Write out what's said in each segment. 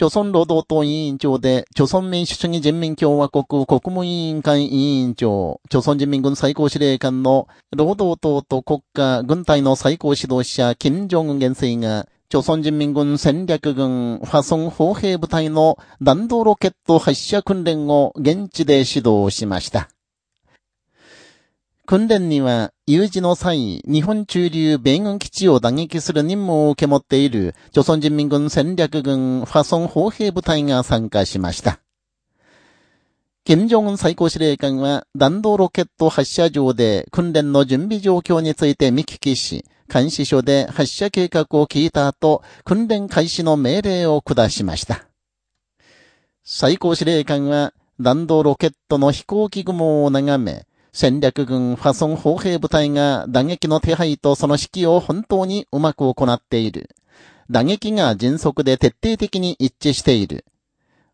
朝鮮労働党委員長で、朝鮮民主主義人民共和国国務委員会委員長、朝鮮人民軍最高司令官の労働党と国家軍隊の最高指導者、金正恩元帥が、朝鮮人民軍戦略軍ファソン砲兵部隊の弾道ロケット発射訓練を現地で指導しました。訓練には、有事の際、日本中流米軍基地を打撃する任務を受け持っている、朝鮮人民軍戦略軍ファソン砲兵部隊が参加しました。金正恩最高司令官は弾道ロケット発射場で訓練の準備状況について見聞きし、監視所で発射計画を聞いた後、訓練開始の命令を下しました。最高司令官は弾道ロケットの飛行機雲を眺め、戦略軍ファソン砲兵部隊が打撃の手配とその指揮を本当にうまく行っている。打撃が迅速で徹底的に一致している。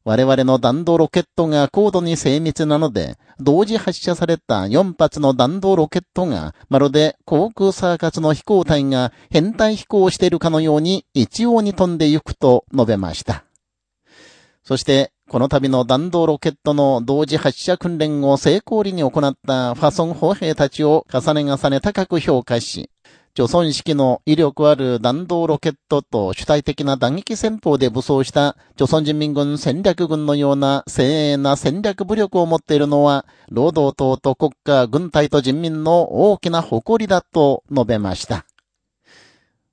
我々の弾道ロケットが高度に精密なので、同時発射された4発の弾道ロケットが、まるで航空サーカスの飛行隊が変態飛行しているかのように一様に飛んでゆくと述べました。そして、この度の弾道ロケットの同時発射訓練を成功裏に行ったファソン砲兵たちを重ね重ね高く評価し、貯村式の威力ある弾道ロケットと主体的な打撃戦法で武装した貯村人民軍戦略軍のような精鋭な戦略武力を持っているのは、労働党と国家、軍隊と人民の大きな誇りだと述べました。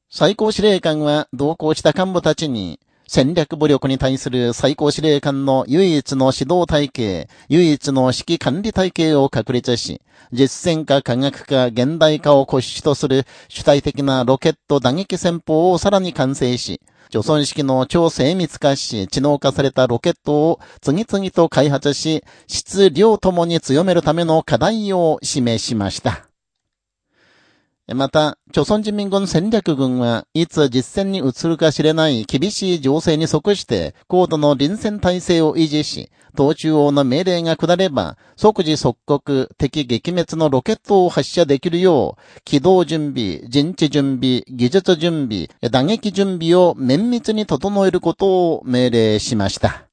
最高司令官は同行した幹部たちに、戦略武力に対する最高司令官の唯一の指導体系、唯一の指揮管理体系を確立し、実践化科学化現代化を骨子とする主体的なロケット打撃戦法をさらに完成し、助村式の超精密化し、知能化されたロケットを次々と開発し、質量ともに強めるための課題を示しました。また、朝鮮人民軍戦略軍はいつ実戦に移るか知れない厳しい情勢に即して高度の臨戦態勢を維持し、党中央の命令が下れば、即時即刻、敵撃滅のロケットを発射できるよう、起動準備、陣地準備、技術準備、打撃準備を綿密に整えることを命令しました。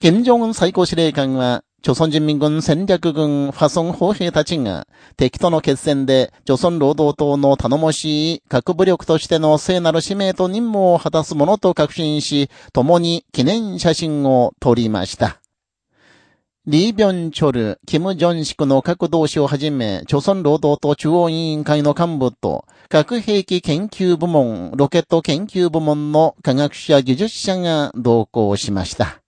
金正恩最高司令官は、朝鮮人民軍戦略軍ファソン砲兵たちが敵との決戦で朝鮮労働党の頼もしい核武力としての聖なる使命と任務を果たすものと確信し、共に記念写真を撮りました。リー・ビョン・チョル、キム・ジョンシクの各同志をはじめ、朝鮮労働党中央委員会の幹部と、核兵器研究部門、ロケット研究部門の科学者技術者が同行しました。